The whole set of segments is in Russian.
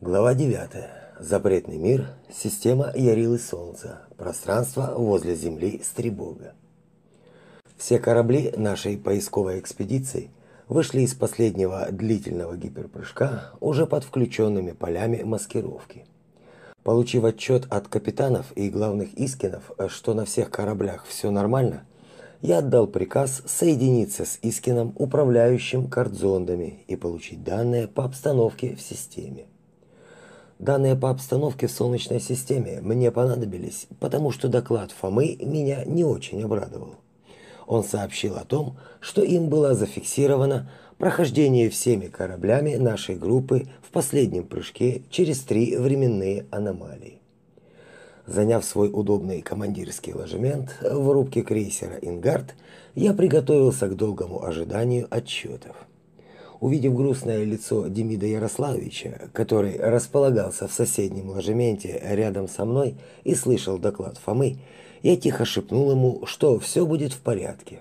Глава 9. Запретный мир. Система Ярилы Солнца. Пространство возле Земли Стребога. Все корабли нашей поисковой экспедиции вышли из последнего длительного гиперпрыжка уже под включенными полями маскировки. Получив отчет от капитанов и главных Искинов, что на всех кораблях все нормально, я отдал приказ соединиться с Искином, управляющим картзондами, и получить данные по обстановке в системе. Данные по обстановке в Солнечной системе мне понадобились, потому что доклад Фомы меня не очень обрадовал. Он сообщил о том, что им было зафиксировано прохождение всеми кораблями нашей группы в последнем прыжке через три временные аномалии. Заняв свой удобный командирский ложемент в рубке крейсера «Ингард», я приготовился к долгому ожиданию отчетов. Увидев грустное лицо Демида Ярославовича, который располагался в соседнем ложементе рядом со мной и слышал доклад Фомы, я тихо шепнул ему, что все будет в порядке.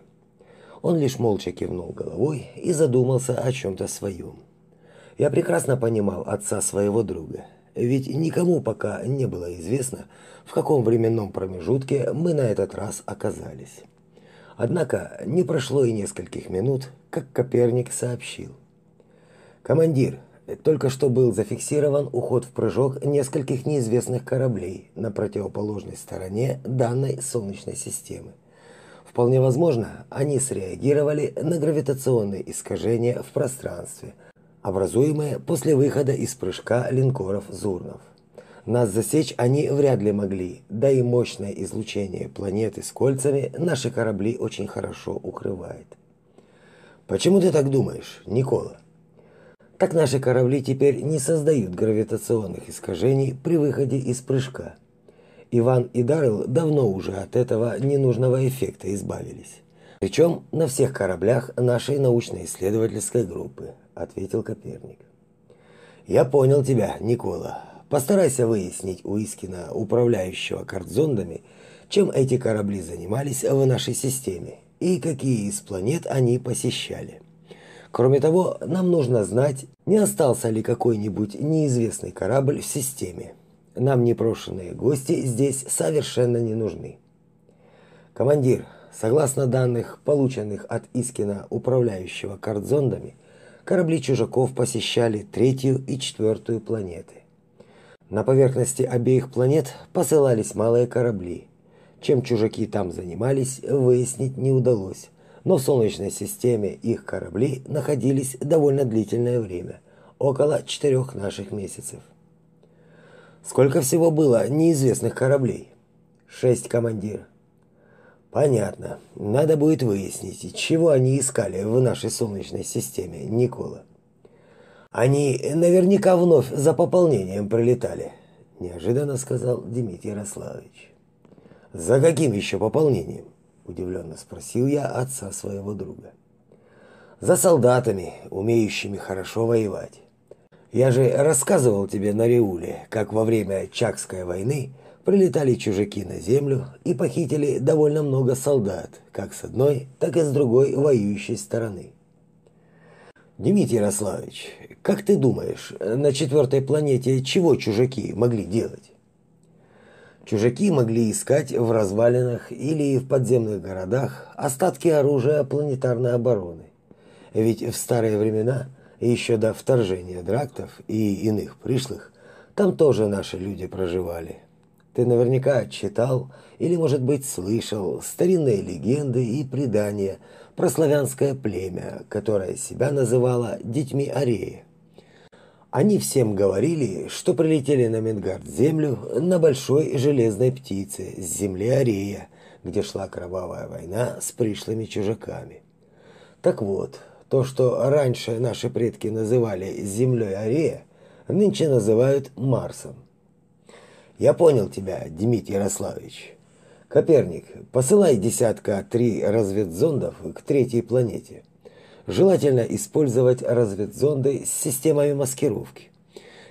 Он лишь молча кивнул головой и задумался о чем-то своем. Я прекрасно понимал отца своего друга, ведь никому пока не было известно, в каком временном промежутке мы на этот раз оказались. Однако не прошло и нескольких минут, как Коперник сообщил – Командир, только что был зафиксирован уход в прыжок нескольких неизвестных кораблей на противоположной стороне данной солнечной системы. Вполне возможно, они среагировали на гравитационные искажения в пространстве, образуемые после выхода из прыжка линкоров Зурнов. Нас засечь они вряд ли могли, да и мощное излучение планеты с кольцами наши корабли очень хорошо укрывает. Почему ты так думаешь, Никола? Так наши корабли теперь не создают гравитационных искажений при выходе из прыжка. Иван и Даррелл давно уже от этого ненужного эффекта избавились. Причем на всех кораблях нашей научно-исследовательской группы, ответил Коперник. Я понял тебя, Никола. Постарайся выяснить у Искина, управляющего картзондами, чем эти корабли занимались в нашей системе и какие из планет они посещали. Кроме того, нам нужно знать, не остался ли какой-нибудь неизвестный корабль в системе. Нам непрошенные гости здесь совершенно не нужны. Командир, согласно данных, полученных от Искина, управляющего картзондами, корабли чужаков посещали третью и четвертую планеты. На поверхности обеих планет посылались малые корабли. Чем чужаки там занимались, выяснить не удалось но в Солнечной системе их корабли находились довольно длительное время, около четырех наших месяцев. Сколько всего было неизвестных кораблей? Шесть, командир. Понятно. Надо будет выяснить, чего они искали в нашей Солнечной системе, Никола. Они наверняка вновь за пополнением прилетали, неожиданно сказал Дмитрий Ярославович. За каким еще пополнением? Удивленно спросил я отца своего друга. За солдатами, умеющими хорошо воевать. Я же рассказывал тебе на Реуле, как во время Чакской войны прилетали чужаки на землю и похитили довольно много солдат, как с одной, так и с другой воюющей стороны. Дмитрий Ярославович, как ты думаешь, на четвертой планете чего чужаки могли делать? Чужаки могли искать в развалинах или в подземных городах остатки оружия планетарной обороны. Ведь в старые времена, еще до вторжения драктов и иных пришлых, там тоже наши люди проживали. Ты наверняка читал или, может быть, слышал старинные легенды и предания про славянское племя, которое себя называло детьми Арея. Они всем говорили, что прилетели на Мингард-землю на большой железной птице с земли Арея, где шла кровавая война с пришлыми чужаками. Так вот, то, что раньше наши предки называли землей Арея, нынче называют Марсом. Я понял тебя, Дмитрий Ярославович. Коперник, посылай десятка три разведзондов к третьей планете. Желательно использовать разведзонды с системами маскировки.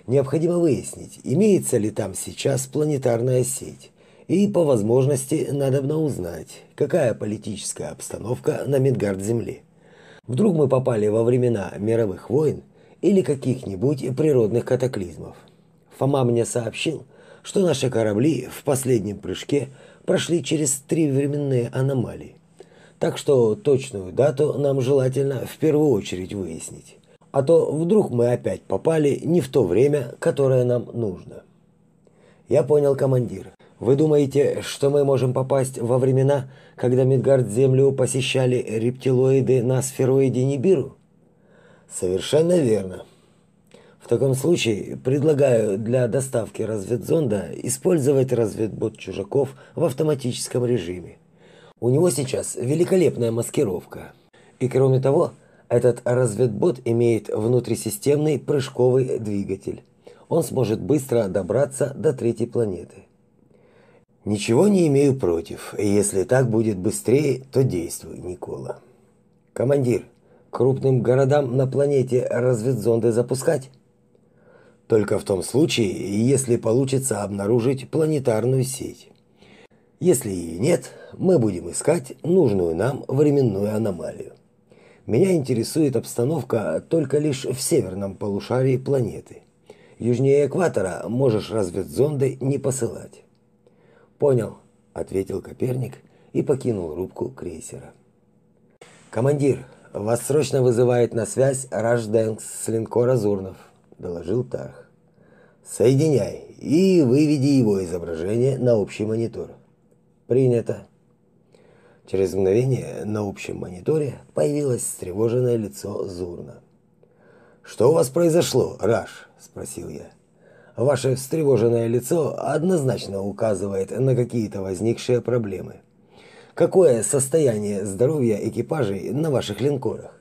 Необходимо выяснить, имеется ли там сейчас планетарная сеть. И по возможности надобно узнать, какая политическая обстановка на Мидгард-Земле. Вдруг мы попали во времена мировых войн или каких-нибудь природных катаклизмов. Фома мне сообщил, что наши корабли в последнем прыжке прошли через три временные аномалии. Так что точную дату нам желательно в первую очередь выяснить. А то вдруг мы опять попали не в то время, которое нам нужно. Я понял, командир. Вы думаете, что мы можем попасть во времена, когда Мидгард Землю посещали рептилоиды на сфероиде Нибиру? Совершенно верно. В таком случае предлагаю для доставки разведзонда использовать разведбот чужаков в автоматическом режиме. У него сейчас великолепная маскировка. И кроме того, этот разведбот имеет внутрисистемный прыжковый двигатель. Он сможет быстро добраться до третьей планеты. Ничего не имею против. Если так будет быстрее, то действуй, Никола. Командир, крупным городам на планете разведзонды запускать? Только в том случае, если получится обнаружить планетарную сеть. Если ее нет, мы будем искать нужную нам временную аномалию. Меня интересует обстановка только лишь в северном полушарии планеты. Южнее экватора можешь разведзонды не посылать. Понял, ответил Коперник и покинул рубку крейсера. Командир, вас срочно вызывает на связь Рашденкс с линкора Зурнов доложил Тарх. Соединяй и выведи его изображение на общий монитор. Принято. Через мгновение на общем мониторе появилось встревоженное лицо Зурна. Что у вас произошло, Раш? спросил я. Ваше встревоженное лицо однозначно указывает на какие-то возникшие проблемы. Какое состояние здоровья экипажей на ваших линкорах?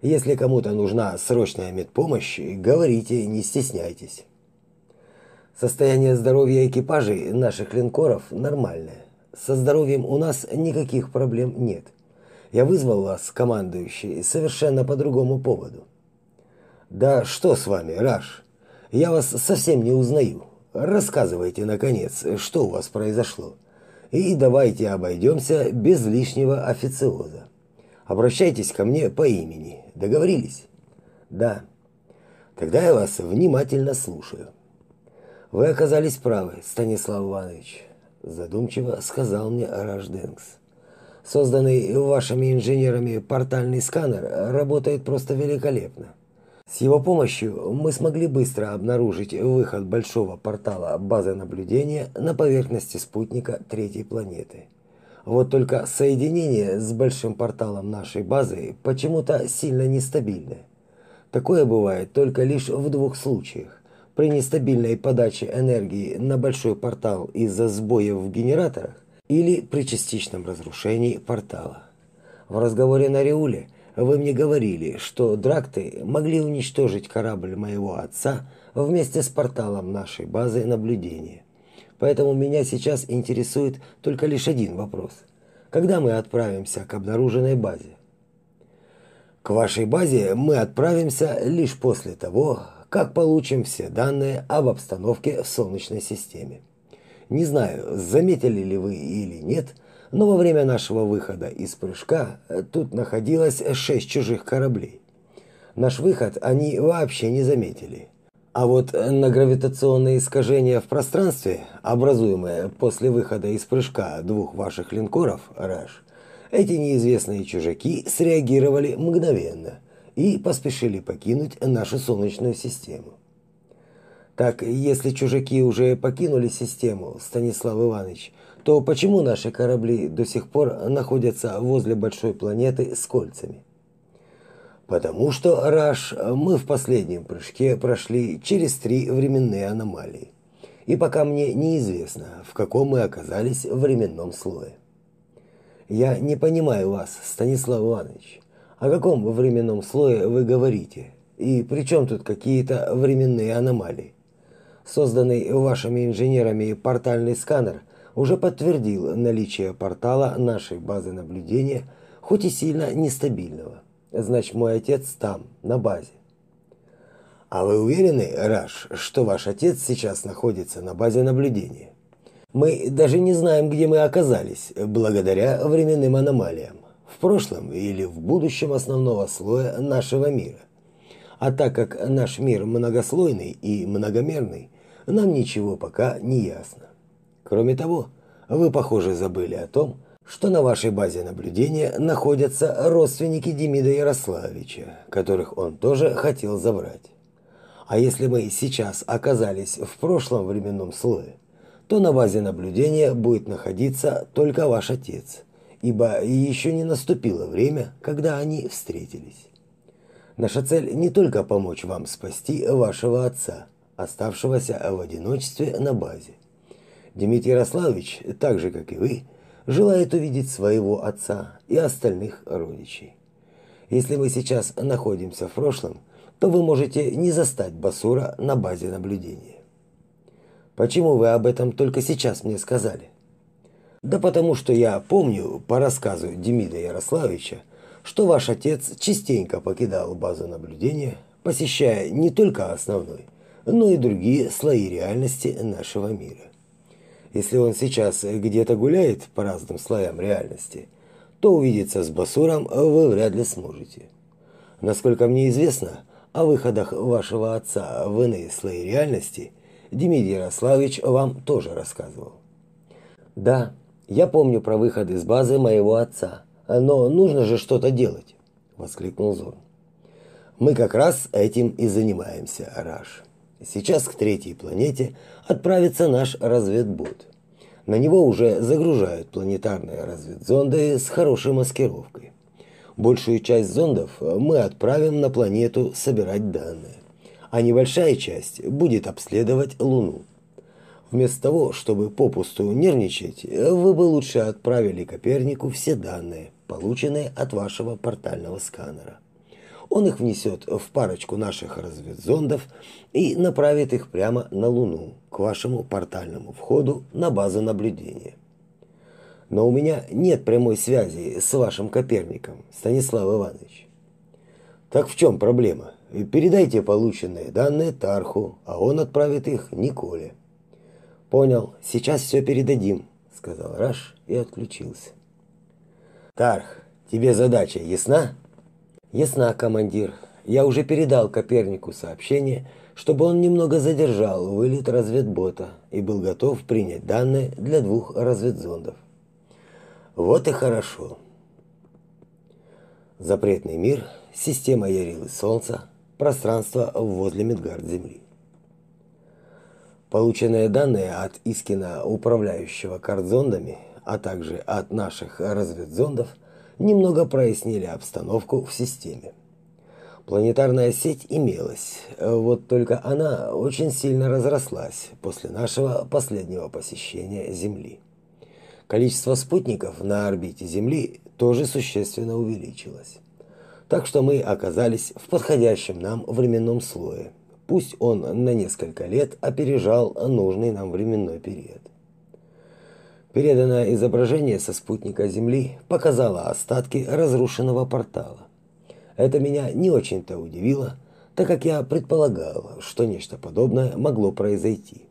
Если кому-то нужна срочная медпомощь, говорите, не стесняйтесь. Состояние здоровья экипажей наших линкоров нормальное. Со здоровьем у нас никаких проблем нет. Я вызвал вас, командующий, совершенно по другому поводу. Да что с вами, Раш? Я вас совсем не узнаю. Рассказывайте наконец, что у вас произошло. И давайте обойдемся без лишнего официоза. Обращайтесь ко мне по имени. Договорились? Да. Тогда я вас внимательно слушаю. Вы оказались правы, Станислав Иванович, задумчиво сказал мне Рожденкс. Созданный вашими инженерами портальный сканер работает просто великолепно. С его помощью мы смогли быстро обнаружить выход большого портала базы наблюдения на поверхности спутника третьей планеты. Вот только соединение с большим порталом нашей базы почему-то сильно нестабильное. Такое бывает только лишь в двух случаях. При нестабильной подаче энергии на большой портал из-за сбоев в генераторах или при частичном разрушении портала. В разговоре на Риуле вы мне говорили, что дракты могли уничтожить корабль моего отца вместе с порталом нашей базы наблюдения. Поэтому меня сейчас интересует только лишь один вопрос. Когда мы отправимся к обнаруженной базе? К вашей базе мы отправимся лишь после того, как получим все данные об обстановке в Солнечной системе. Не знаю, заметили ли вы или нет, но во время нашего выхода из прыжка тут находилось шесть чужих кораблей. Наш выход они вообще не заметили. А вот на гравитационные искажения в пространстве, образуемые после выхода из прыжка двух ваших линкоров, Раш, эти неизвестные чужаки среагировали мгновенно и поспешили покинуть нашу Солнечную систему. Так, если чужаки уже покинули систему, Станислав Иванович, то почему наши корабли до сих пор находятся возле большой планеты с кольцами? Потому что, Раш, мы в последнем прыжке прошли через три временные аномалии. И пока мне неизвестно, в каком мы оказались временном слое. Я не понимаю вас, Станислав Иванович. О каком временном слое вы говорите? И при чем тут какие-то временные аномалии? Созданный вашими инженерами портальный сканер уже подтвердил наличие портала нашей базы наблюдения, хоть и сильно нестабильного. Значит, мой отец там, на базе. А вы уверены, Раш, что ваш отец сейчас находится на базе наблюдения? Мы даже не знаем, где мы оказались, благодаря временным аномалиям. В прошлом или в будущем основного слоя нашего мира. А так как наш мир многослойный и многомерный, нам ничего пока не ясно. Кроме того, вы, похоже, забыли о том, что на вашей базе наблюдения находятся родственники Демида Ярославича, которых он тоже хотел забрать. А если мы сейчас оказались в прошлом временном слое, то на базе наблюдения будет находиться только ваш отец, ибо еще не наступило время, когда они встретились. Наша цель не только помочь вам спасти вашего отца, оставшегося в одиночестве на базе. Демид Ярославович, так же как и вы, желает увидеть своего отца и остальных родичей. Если мы сейчас находимся в прошлом, то вы можете не застать Басура на базе наблюдения. Почему вы об этом только сейчас мне сказали? Да потому что я помню по рассказу Демида Ярославича, что ваш отец частенько покидал базу наблюдения, посещая не только основной, но и другие слои реальности нашего мира. Если он сейчас где-то гуляет по разным слоям реальности, то увидеться с Басуром вы вряд ли сможете. Насколько мне известно, о выходах вашего отца в иные слои реальности Дмитрий Ярославович вам тоже рассказывал. Да, я помню про выход из базы моего отца, но нужно же что-то делать, воскликнул Зорн. Мы как раз этим и занимаемся, Раш. Сейчас к третьей планете отправится наш разведбот. На него уже загружают планетарные разведзонды с хорошей маскировкой. Большую часть зондов мы отправим на планету собирать данные, а небольшая часть будет обследовать Луну. Вместо того, чтобы попусту нервничать, вы бы лучше отправили Копернику все данные, полученные от вашего портального сканера. Он их внесет в парочку наших разведзондов и направит их прямо на Луну, к вашему портальному входу на базу наблюдения но у меня нет прямой связи с вашим Коперником, Станислав Иванович. Так в чем проблема? Передайте полученные данные Тарху, а он отправит их Николе. Понял, сейчас все передадим, сказал Раш и отключился. Тарх, тебе задача ясна? Ясна, командир. Я уже передал Копернику сообщение, чтобы он немного задержал вылет разведбота и был готов принять данные для двух разведзондов. Вот и хорошо. Запретный мир, система Ярилы Солнца, пространство возле Мидгард Земли. Полученные данные от Искина, управляющего картзондами, а также от наших разведзондов, немного прояснили обстановку в системе. Планетарная сеть имелась, вот только она очень сильно разрослась после нашего последнего посещения Земли количество спутников на орбите Земли тоже существенно увеличилось. Так что мы оказались в подходящем нам временном слое. Пусть он на несколько лет опережал нужный нам временной период. Переданное изображение со спутника Земли показало остатки разрушенного портала. Это меня не очень-то удивило, так как я предполагал, что нечто подобное могло произойти.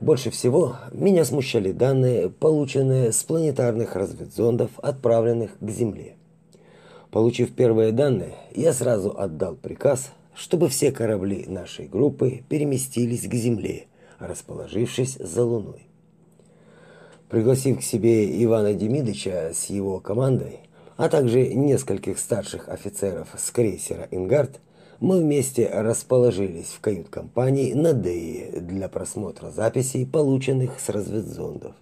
Больше всего меня смущали данные, полученные с планетарных разведзондов, отправленных к Земле. Получив первые данные, я сразу отдал приказ, чтобы все корабли нашей группы переместились к Земле, расположившись за Луной. Пригласив к себе Ивана Демидовича с его командой, а также нескольких старших офицеров с крейсера «Ингард», мы вместе расположились в кают-компании на Дее для просмотра записей, полученных с разведзондов.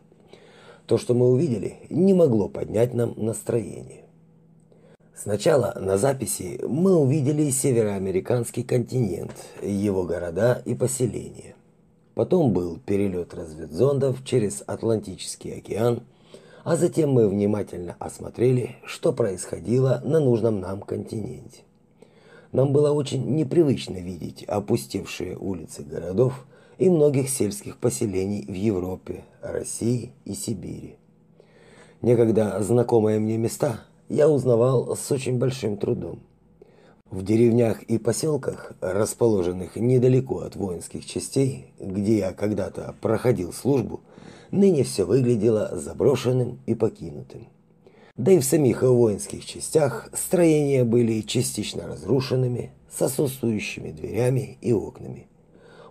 То, что мы увидели, не могло поднять нам настроение. Сначала на записи мы увидели североамериканский континент, его города и поселения. Потом был перелет разведзондов через Атлантический океан, а затем мы внимательно осмотрели, что происходило на нужном нам континенте. Нам было очень непривычно видеть опустевшие улицы городов и многих сельских поселений в Европе, России и Сибири. Некогда знакомые мне места я узнавал с очень большим трудом. В деревнях и поселках, расположенных недалеко от воинских частей, где я когда-то проходил службу, ныне все выглядело заброшенным и покинутым. Да и в самих воинских частях строения были частично разрушенными, с отсутствующими дверями и окнами.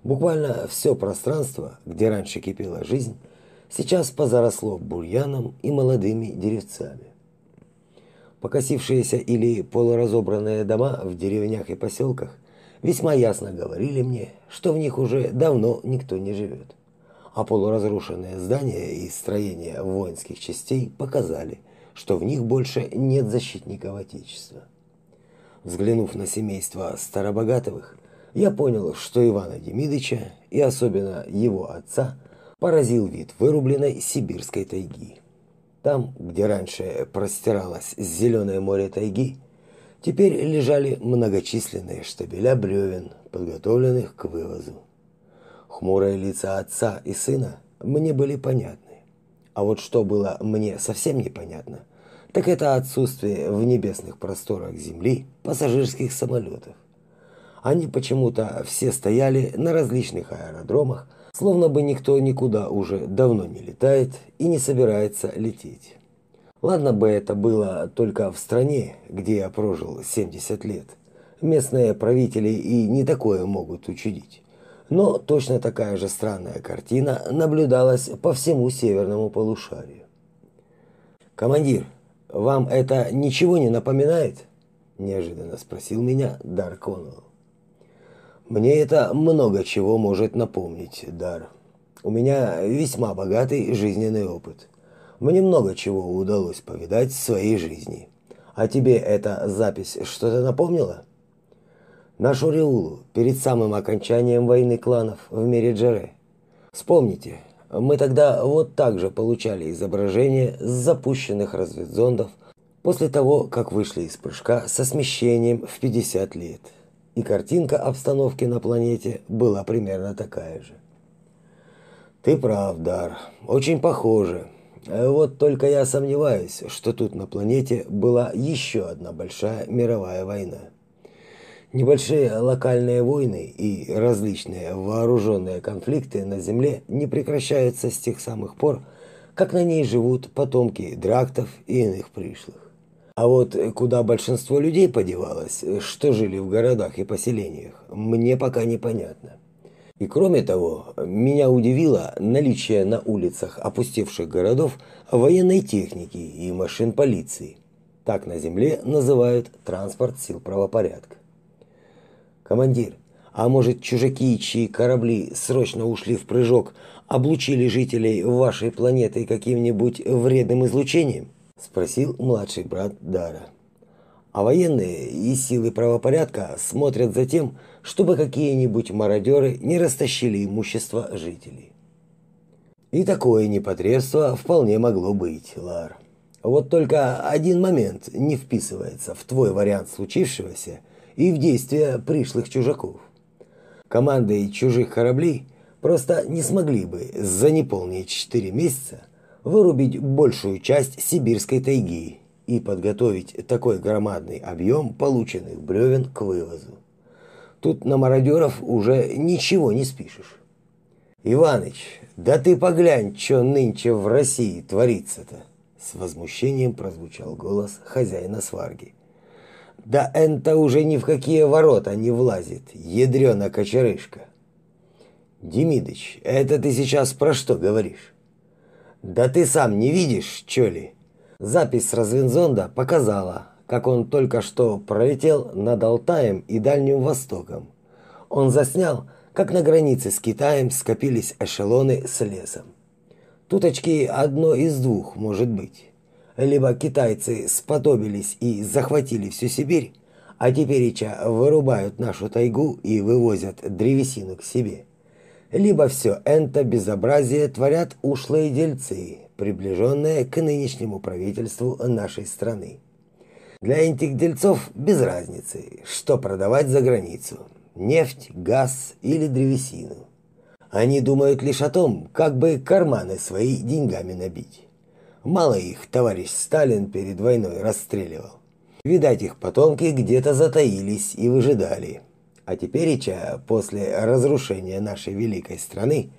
Буквально все пространство, где раньше кипела жизнь, сейчас позаросло бурьяном и молодыми деревцами. Покосившиеся или полуразобранные дома в деревнях и поселках весьма ясно говорили мне, что в них уже давно никто не живет. А полуразрушенные здания и строения воинских частей показали, что в них больше нет защитников Отечества. Взглянув на семейство Старобогатовых, я понял, что Ивана Демидыча и особенно его отца поразил вид вырубленной сибирской тайги. Там, где раньше простиралось зеленое море тайги, теперь лежали многочисленные штабеля бревен, подготовленных к вывозу. Хмурые лица отца и сына мне были понятны. А вот что было мне совсем непонятно, так это отсутствие в небесных просторах Земли пассажирских самолетов. Они почему-то все стояли на различных аэродромах, словно бы никто никуда уже давно не летает и не собирается лететь. Ладно бы это было только в стране, где я прожил 70 лет. Местные правители и не такое могут учудить. Но точно такая же странная картина наблюдалась по всему северному полушарию. «Командир, вам это ничего не напоминает?» – неожиданно спросил меня Дар Коннелл. Мне это много чего может напомнить, Дар. У меня весьма богатый жизненный опыт. Мне много чего удалось повидать в своей жизни. А тебе эта запись что-то напомнила? Нашу Риулу перед самым окончанием войны кланов в мире Джере. Вспомните, мы тогда вот так же получали изображения с запущенных разведзондов после того, как вышли из прыжка со смещением в 50 лет и картинка обстановки на планете была примерно такая же. Ты прав, Дар, очень похоже. Вот только я сомневаюсь, что тут на планете была еще одна большая мировая война. Небольшие локальные войны и различные вооруженные конфликты на Земле не прекращаются с тех самых пор, как на ней живут потомки драктов и иных пришлых. А вот куда большинство людей подевалось, что жили в городах и поселениях, мне пока непонятно. И кроме того, меня удивило наличие на улицах опустевших городов военной техники и машин полиции. Так на земле называют транспорт сил правопорядка. Командир, а может чужаки, чьи корабли срочно ушли в прыжок, облучили жителей вашей планеты каким-нибудь вредным излучением? Спросил младший брат Дара. А военные и силы правопорядка смотрят за тем, чтобы какие-нибудь мародеры не растащили имущество жителей. И такое непотребство вполне могло быть, Лар. Вот только один момент не вписывается в твой вариант случившегося и в действия пришлых чужаков. Команды чужих кораблей просто не смогли бы за неполные четыре месяца вырубить большую часть сибирской тайги и подготовить такой громадный объем полученных бревен к вывозу. Тут на мародеров уже ничего не спишешь. Иваныч, да ты поглянь, что нынче в России творится-то, с возмущением прозвучал голос хозяина сварги. Да это уже ни в какие ворота не влазит, ядрёна кочерышка. Демидыч, это ты сейчас про что говоришь? Да ты сам не видишь, чё ли? Запись с разведзонда показала, как он только что пролетел над Алтаем и Дальним Востоком. Он заснял, как на границе с Китаем скопились эшелоны с лесом. Туточки одно из двух может быть. Либо китайцы сподобились и захватили всю Сибирь, а теперь ича вырубают нашу тайгу и вывозят древесину к себе либо все это безобразие творят ушлые дельцы, приближенные к нынешнему правительству нашей страны. Для этих дельцов без разницы, что продавать за границу – нефть, газ или древесину. Они думают лишь о том, как бы карманы свои деньгами набить. Мало их товарищ Сталин перед войной расстреливал. Видать, их потомки где-то затаились и выжидали, а теперь, после разрушения нашей великой страны,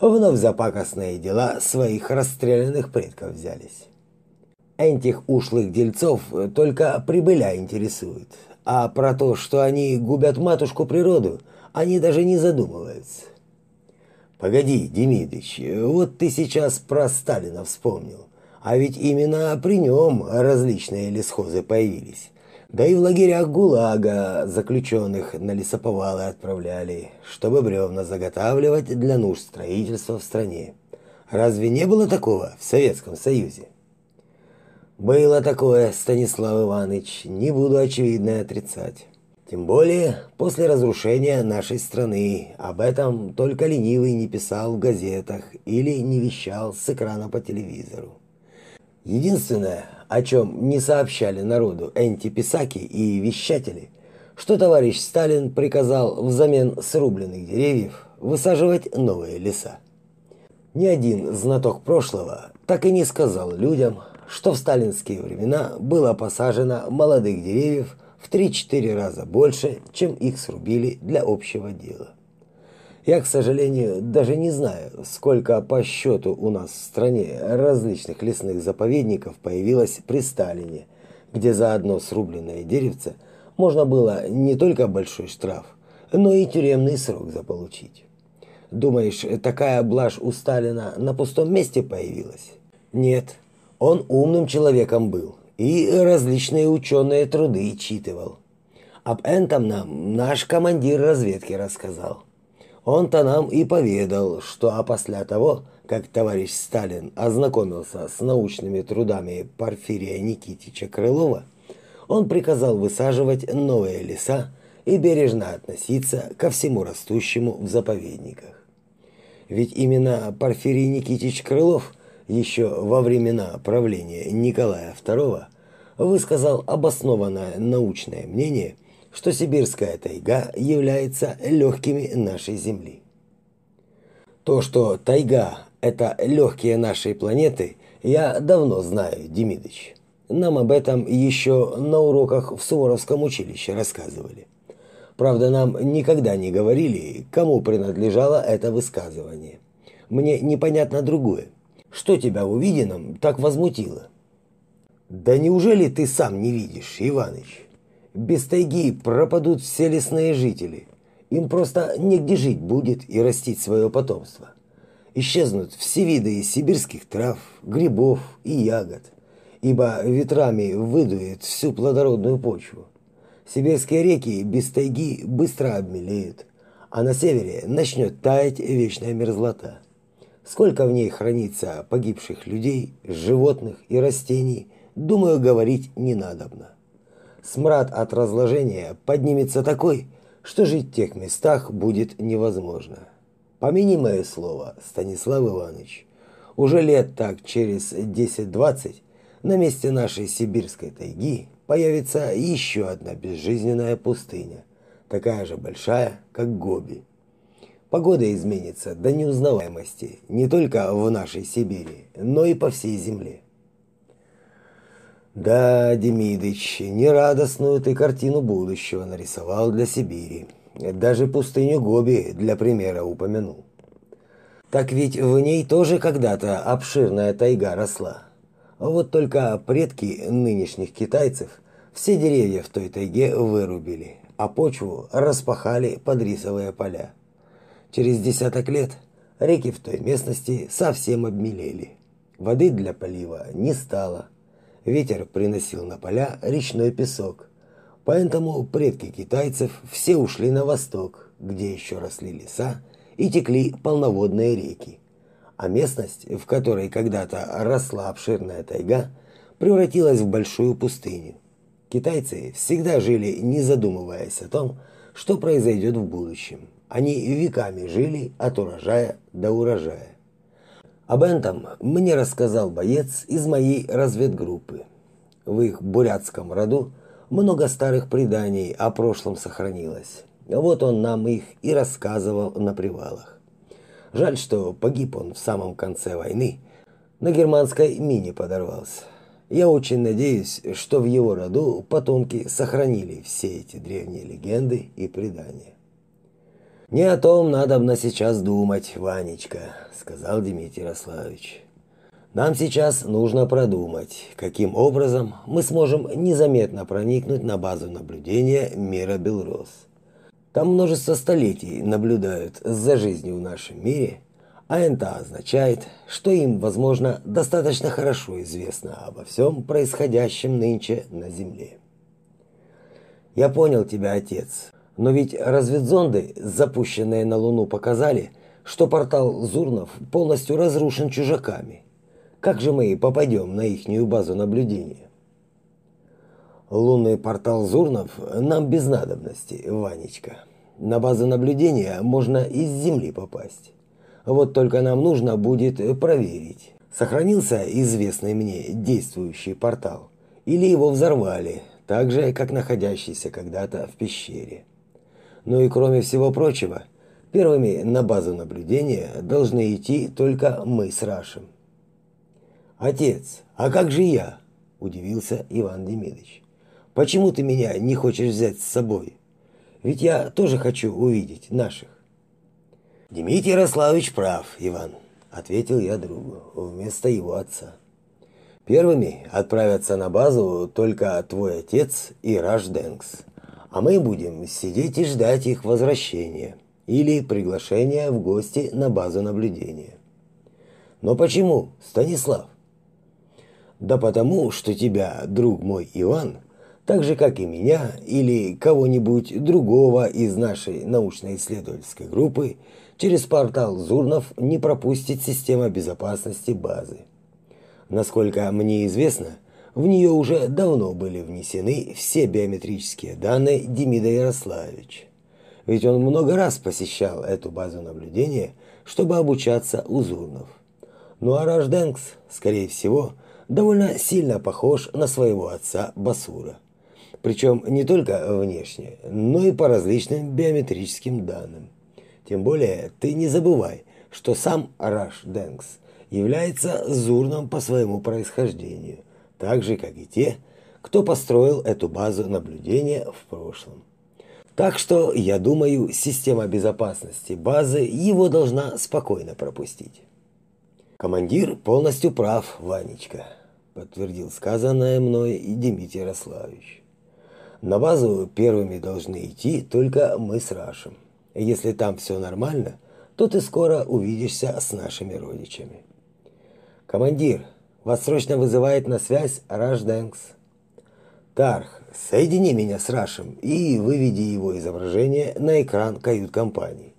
вновь за пакостные дела своих расстрелянных предков взялись. Этих ушлых дельцов только прибыля интересует, а про то, что они губят матушку природу, они даже не задумываются. Погоди, Демидыч, вот ты сейчас про Сталина вспомнил. А ведь именно при нем различные лесхозы появились. Да и в лагерях ГУЛАГа заключенных на лесоповалы отправляли, чтобы бревна заготавливать для нужд строительства в стране. Разве не было такого в Советском Союзе? Было такое, Станислав Иванович, не буду очевидно отрицать. Тем более, после разрушения нашей страны об этом только ленивый не писал в газетах или не вещал с экрана по телевизору. Единственное, о чем не сообщали народу антиписаки и вещатели, что товарищ Сталин приказал взамен срубленных деревьев высаживать новые леса. Ни один знаток прошлого так и не сказал людям, что в сталинские времена было посажено молодых деревьев в 3-4 раза больше, чем их срубили для общего дела. Я, к сожалению, даже не знаю, сколько по счету у нас в стране различных лесных заповедников появилось при Сталине, где за одно срубленное деревце можно было не только большой штраф, но и тюремный срок заполучить. Думаешь, такая блажь у Сталина на пустом месте появилась? Нет, он умным человеком был и различные ученые труды читывал. Об этом нам наш командир разведки рассказал. Он-то нам и поведал, что а после того, как товарищ Сталин ознакомился с научными трудами Порфирия Никитича Крылова, он приказал высаживать новые леса и бережно относиться ко всему растущему в заповедниках. Ведь именно Порфирий Никитич Крылов еще во времена правления Николая II высказал обоснованное научное мнение – что сибирская тайга является легкими нашей Земли. То, что тайга – это легкие нашей планеты, я давно знаю, Демидыч. Нам об этом еще на уроках в Суворовском училище рассказывали. Правда, нам никогда не говорили, кому принадлежало это высказывание. Мне непонятно другое. Что тебя в увиденном так возмутило? Да неужели ты сам не видишь, Иваныч? Без тайги пропадут все лесные жители. Им просто негде жить будет и растить свое потомство. Исчезнут все виды сибирских трав, грибов и ягод, ибо ветрами выдует всю плодородную почву. Сибирские реки без тайги быстро обмелеют, а на севере начнет таять вечная мерзлота. Сколько в ней хранится погибших людей, животных и растений, думаю, говорить не надобно смрад от разложения поднимется такой, что жить в тех местах будет невозможно. Помяни мое слово, Станислав Иванович. Уже лет так через 10-20 на месте нашей сибирской тайги появится еще одна безжизненная пустыня, такая же большая, как Гоби. Погода изменится до неузнаваемости не только в нашей Сибири, но и по всей земле. Да, Демидыч, нерадостную ты картину будущего нарисовал для Сибири. Даже пустыню Гоби для примера упомянул. Так ведь в ней тоже когда-то обширная тайга росла. Вот только предки нынешних китайцев все деревья в той тайге вырубили, а почву распахали под рисовые поля. Через десяток лет реки в той местности совсем обмелели. Воды для полива не стало – Ветер приносил на поля речной песок. Поэтому предки китайцев все ушли на восток, где еще росли леса и текли полноводные реки. А местность, в которой когда-то росла обширная тайга, превратилась в большую пустыню. Китайцы всегда жили, не задумываясь о том, что произойдет в будущем. Они веками жили от урожая до урожая. Об этом мне рассказал боец из моей разведгруппы. В их бурятском роду много старых преданий о прошлом сохранилось. Вот он нам их и рассказывал на привалах. Жаль, что погиб он в самом конце войны. На германской мине подорвался. Я очень надеюсь, что в его роду потомки сохранили все эти древние легенды и предания. Не о том надо на сейчас думать, Ванечка, сказал Дмитрий Ярославович. Нам сейчас нужно продумать, каким образом мы сможем незаметно проникнуть на базу наблюдения мира Белрос. Там множество столетий наблюдают за жизнью в нашем мире, а это означает, что им, возможно, достаточно хорошо известно обо всем происходящем нынче на Земле. Я понял тебя, отец, но ведь разведзонды, запущенные на Луну, показали, что портал Зурнов полностью разрушен чужаками. Как же мы попадем на ихнюю базу наблюдения? Лунный портал Зурнов нам без надобности, Ванечка. На базу наблюдения можно из Земли попасть. Вот только нам нужно будет проверить, сохранился известный мне действующий портал или его взорвали, так же, как находящийся когда-то в пещере. Ну и кроме всего прочего, первыми на базу наблюдения должны идти только мы с Рашем. «Отец, а как же я?» – удивился Иван Демидович. «Почему ты меня не хочешь взять с собой? Ведь я тоже хочу увидеть наших». «Дмитрий Ярославович прав, Иван», – ответил я другу вместо его отца. «Первыми отправятся на базу только твой отец и Раш Дэнкс, а мы будем сидеть и ждать их возвращения или приглашения в гости на базу наблюдения». «Но почему, Станислав?» Да потому, что тебя, друг мой Иван, так же как и меня или кого-нибудь другого из нашей научно-исследовательской группы, через портал Зурнов не пропустит система безопасности базы. Насколько мне известно, в нее уже давно были внесены все биометрические данные Демида Ярославовича. Ведь он много раз посещал эту базу наблюдения, чтобы обучаться у Зурнов. Ну а Рожденкс, скорее всего, довольно сильно похож на своего отца Басура. Причем не только внешне, но и по различным биометрическим данным. Тем более ты не забывай, что сам Раш Денкс является зурном по своему происхождению, так же, как и те, кто построил эту базу наблюдения в прошлом. Так что, я думаю, система безопасности базы его должна спокойно пропустить. Командир полностью прав, Ванечка подтвердил сказанное мной и Дмитрий Ярославович. На базу первыми должны идти только мы с Рашем. Если там все нормально, то ты скоро увидишься с нашими родичами. Командир, вас срочно вызывает на связь Раш Дэнкс. Тарх, соедини меня с Рашем и выведи его изображение на экран кают-компании.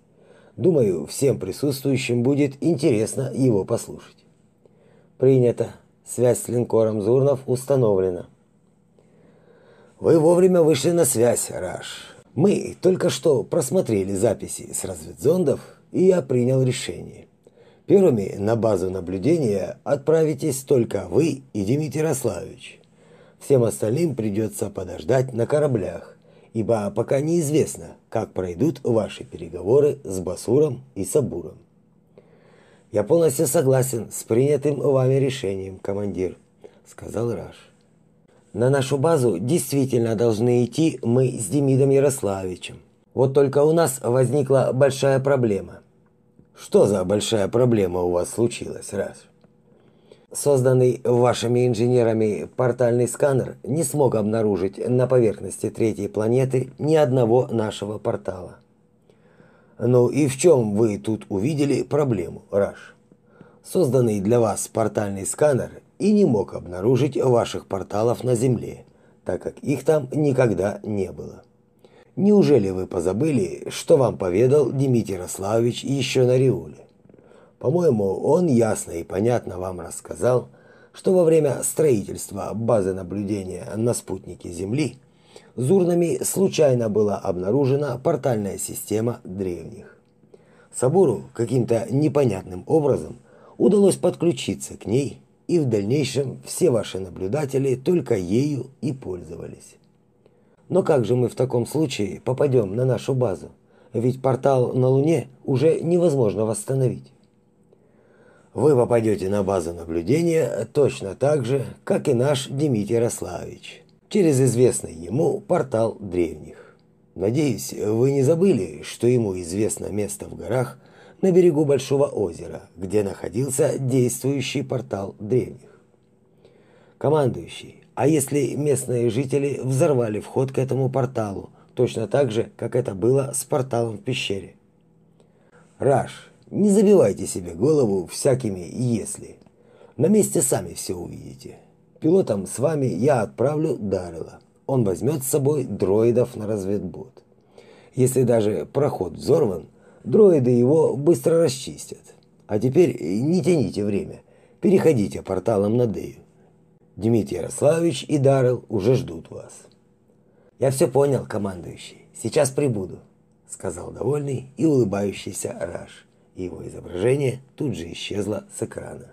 Думаю, всем присутствующим будет интересно его послушать. Принято. Связь с линкором Зурнов установлена. Вы вовремя вышли на связь, Раш. Мы только что просмотрели записи с разведзондов, и я принял решение. Первыми на базу наблюдения отправитесь только вы и Дмитрий Ярославович. Всем остальным придется подождать на кораблях, ибо пока неизвестно, как пройдут ваши переговоры с Басуром и Сабуром. Я полностью согласен с принятым вами решением, командир, сказал Раш. На нашу базу действительно должны идти мы с Демидом Ярославовичем. Вот только у нас возникла большая проблема. Что за большая проблема у вас случилась, Раш? Созданный вашими инженерами портальный сканер не смог обнаружить на поверхности третьей планеты ни одного нашего портала. Ну и в чем вы тут увидели проблему, Раш? Созданный для вас портальный сканер и не мог обнаружить ваших порталов на Земле, так как их там никогда не было. Неужели вы позабыли, что вам поведал Дмитрий Ярославович еще на Риуле? По-моему, он ясно и понятно вам рассказал, что во время строительства базы наблюдения на спутнике Земли Зурнами случайно была обнаружена портальная система древних. Сабуру каким-то непонятным образом удалось подключиться к ней, и в дальнейшем все ваши наблюдатели только ею и пользовались. Но как же мы в таком случае попадем на нашу базу? Ведь портал на Луне уже невозможно восстановить. Вы попадете на базу наблюдения точно так же, как и наш Дмитрий Ярославович через известный ему портал древних. Надеюсь, вы не забыли, что ему известно место в горах на берегу большого озера, где находился действующий портал древних. Командующий, а если местные жители взорвали вход к этому порталу, точно так же, как это было с порталом в пещере. Раш, не забивайте себе голову всякими «если». На месте сами все увидите. Пилотом с вами я отправлю Даррела. Он возьмет с собой дроидов на разведбот. Если даже проход взорван, дроиды его быстро расчистят. А теперь не тяните время. Переходите порталом на Дею. Дмитрий Ярославович и Даррел уже ждут вас. Я все понял, командующий. Сейчас прибуду, сказал довольный и улыбающийся Раш. Его изображение тут же исчезло с экрана.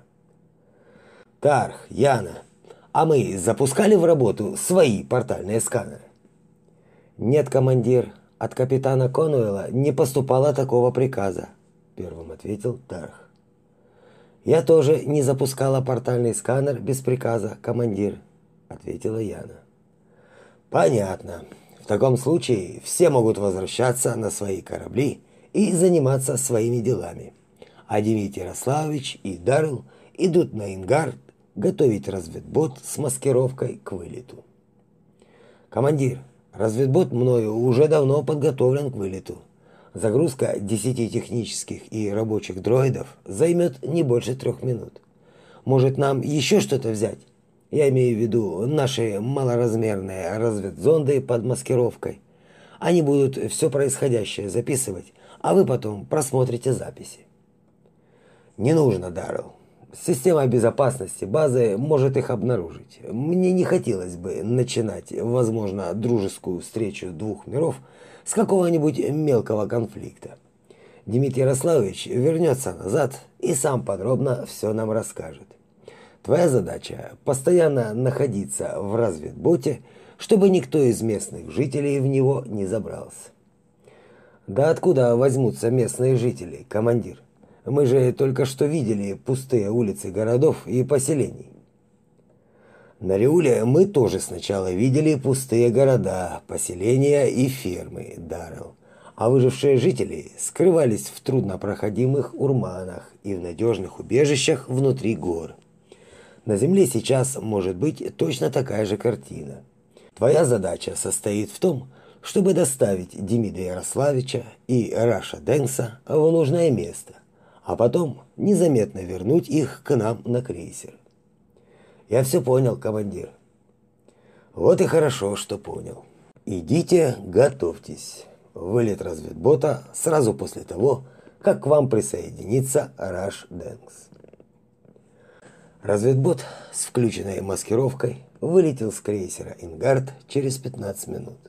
Тарх, Яна, а мы запускали в работу свои портальные сканеры? Нет, командир, от капитана Конуэла не поступало такого приказа, первым ответил Тарх. Я тоже не запускала портальный сканер без приказа, командир, ответила Яна. Понятно. В таком случае все могут возвращаться на свои корабли и заниматься своими делами. А Дмитрий Ярославович и Дарл идут на Ингард готовить разведбот с маскировкой к вылету. Командир, разведбот мною уже давно подготовлен к вылету. Загрузка 10 технических и рабочих дроидов займет не больше трех минут. Может, нам еще что-то взять? Я имею в виду наши малоразмерные разведзонды под маскировкой. Они будут все происходящее записывать, а вы потом просмотрите записи. Не нужно, Даррелл. Система безопасности базы может их обнаружить. Мне не хотелось бы начинать, возможно, дружескую встречу двух миров с какого-нибудь мелкого конфликта. Дмитрий Ярославович вернется назад и сам подробно все нам расскажет. Твоя задача – постоянно находиться в разведботе, чтобы никто из местных жителей в него не забрался. Да откуда возьмутся местные жители, командир? Мы же только что видели пустые улицы городов и поселений. На Риуле мы тоже сначала видели пустые города, поселения и фермы, Даррелл. А выжившие жители скрывались в труднопроходимых урманах и в надежных убежищах внутри гор. На Земле сейчас может быть точно такая же картина. Твоя задача состоит в том, чтобы доставить Демида Ярославича и Раша Денса в нужное место, а потом незаметно вернуть их к нам на крейсер. Я все понял, командир. Вот и хорошо, что понял. Идите, готовьтесь. Вылет разведбота сразу после того, как к вам присоединится Раш Денкс. Разведбот с включенной маскировкой вылетел с крейсера Ингард через 15 минут.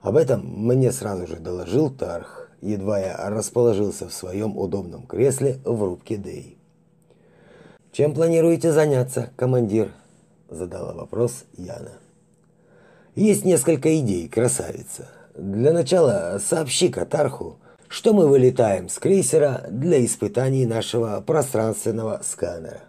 Об этом мне сразу же доложил Тарх, едва я расположился в своем удобном кресле в рубке Дэй. «Чем планируете заняться, командир?» – задала вопрос Яна. «Есть несколько идей, красавица. Для начала сообщи Катарху, что мы вылетаем с крейсера для испытаний нашего пространственного сканера».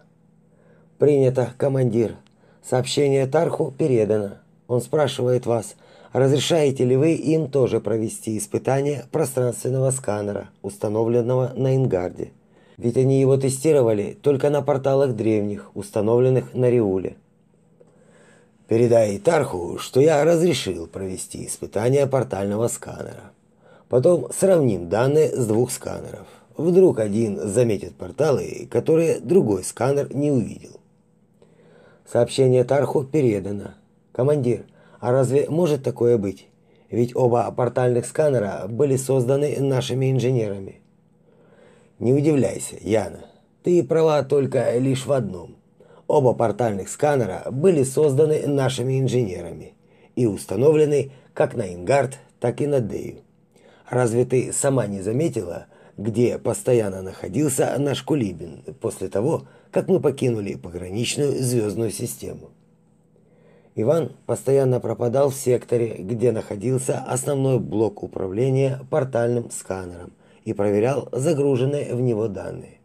«Принято, командир. Сообщение Тарху передано. Он спрашивает вас – разрешаете ли вы им тоже провести испытание пространственного сканера, установленного на Ингарде? Ведь они его тестировали только на порталах древних, установленных на Риуле. Передай Тарху, что я разрешил провести испытание портального сканера. Потом сравним данные с двух сканеров. Вдруг один заметит порталы, которые другой сканер не увидел. Сообщение Тарху передано. Командир, а разве может такое быть? Ведь оба портальных сканера были созданы нашими инженерами. Не удивляйся, Яна. Ты права только лишь в одном. Оба портальных сканера были созданы нашими инженерами и установлены как на Ингард, так и на Дею. Разве ты сама не заметила, где постоянно находился наш Кулибин после того, как мы покинули пограничную звездную систему? Иван постоянно пропадал в секторе, где находился основной блок управления портальным сканером и проверял загруженные в него данные.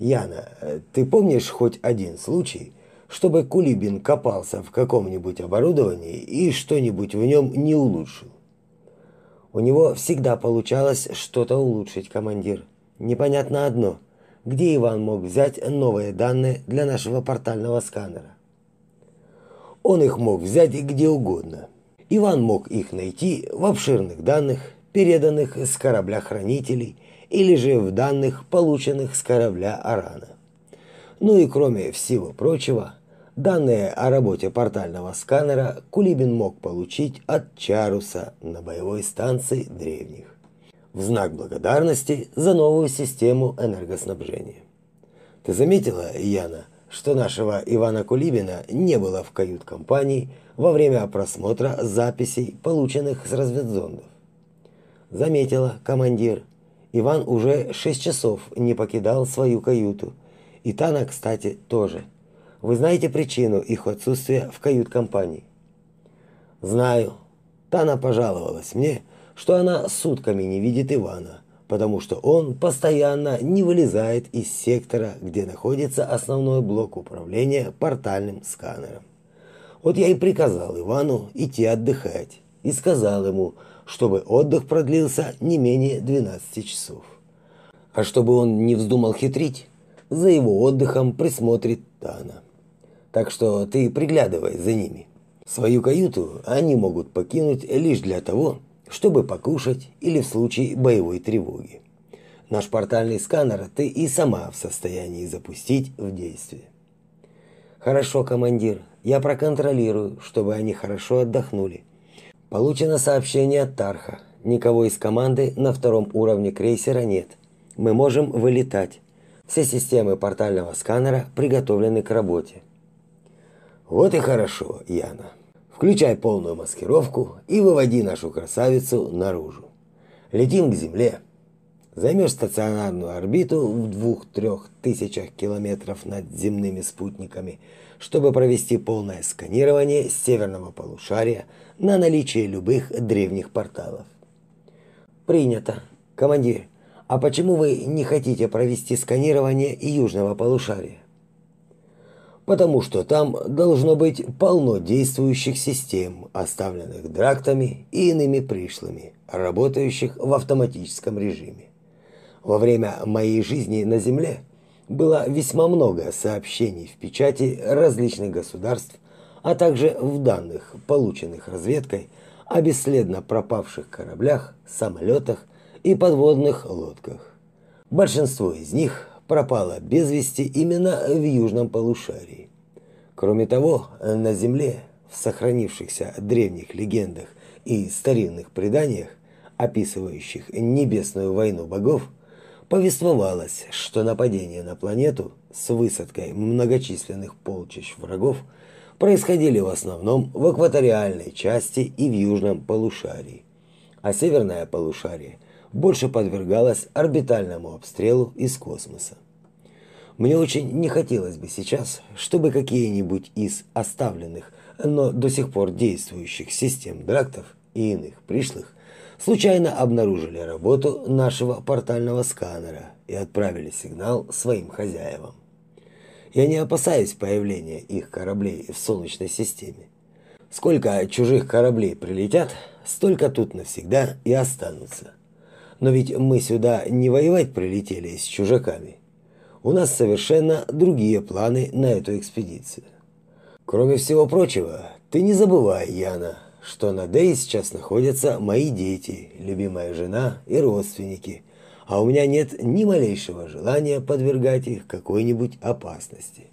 Яна, ты помнишь хоть один случай, чтобы Кулибин копался в каком-нибудь оборудовании и что-нибудь в нем не улучшил? У него всегда получалось что-то улучшить, командир. Непонятно одно, где Иван мог взять новые данные для нашего портального сканера? Он их мог взять где угодно. Иван мог их найти в обширных данных, переданных с корабля-хранителей или же в данных, полученных с корабля Арана. Ну и кроме всего прочего, данные о работе портального сканера Кулибин мог получить от Чаруса на боевой станции древних в знак благодарности за новую систему энергоснабжения. Ты заметила, Яна, что нашего Ивана Кулибина не было в кают-компании во время просмотра записей, полученных с разведзондов? Заметила, командир. Иван уже шесть часов не покидал свою каюту. И Тана, кстати, тоже. Вы знаете причину их отсутствия в кают-компании? Знаю. Тана пожаловалась мне, что она сутками не видит Ивана, потому что он постоянно не вылезает из сектора, где находится основной блок управления портальным сканером. Вот я и приказал Ивану идти отдыхать и сказал ему, чтобы отдых продлился не менее 12 часов. А чтобы он не вздумал хитрить, за его отдыхом присмотрит Тана. Так что ты приглядывай за ними. Свою каюту они могут покинуть лишь для того, чтобы покушать или в случае боевой тревоги. Наш портальный сканер ты и сама в состоянии запустить в действие. Хорошо, командир. Я проконтролирую, чтобы они хорошо отдохнули. Получено сообщение от Тарха. Никого из команды на втором уровне крейсера нет. Мы можем вылетать. Все системы портального сканера приготовлены к работе. Вот и хорошо, Яна. Включай полную маскировку и выводи нашу красавицу наружу. Летим к земле. Займешь стационарную орбиту в двух-трех тысячах километров над земными спутниками, чтобы провести полное сканирование северного полушария на наличие любых древних порталов. Принято. Командир, а почему вы не хотите провести сканирование южного полушария? потому что там должно быть полно действующих систем, оставленных драктами и иными пришлыми, работающих в автоматическом режиме. Во время моей жизни на Земле было весьма много сообщений в печати различных государств, а также в данных, полученных разведкой, о бесследно пропавших кораблях, самолетах и подводных лодках. Большинство из них пропала без вести именно в южном полушарии. Кроме того, на Земле, в сохранившихся древних легендах и старинных преданиях, описывающих небесную войну богов, повествовалось, что нападения на планету с высадкой многочисленных полчищ врагов происходили в основном в экваториальной части и в южном полушарии, а северное полушарие больше подвергалась орбитальному обстрелу из космоса. Мне очень не хотелось бы сейчас, чтобы какие-нибудь из оставленных, но до сих пор действующих систем драктов и иных пришлых случайно обнаружили работу нашего портального сканера и отправили сигнал своим хозяевам. Я не опасаюсь появления их кораблей в Солнечной системе. Сколько чужих кораблей прилетят, столько тут навсегда и останутся. Но ведь мы сюда не воевать прилетели с чужаками. У нас совершенно другие планы на эту экспедицию. Кроме всего прочего, ты не забывай, Яна, что на Дэй сейчас находятся мои дети, любимая жена и родственники, а у меня нет ни малейшего желания подвергать их какой-нибудь опасности.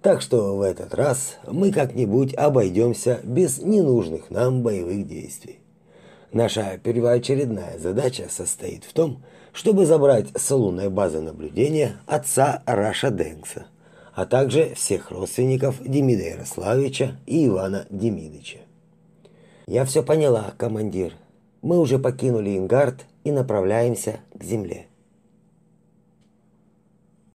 Так что в этот раз мы как-нибудь обойдемся без ненужных нам боевых действий. Наша первоочередная задача состоит в том, чтобы забрать с лунной базы наблюдения отца Раша Денкса, а также всех родственников Демида Ярославича и Ивана Демидыча. Я все поняла, командир. Мы уже покинули Ингард и направляемся к земле.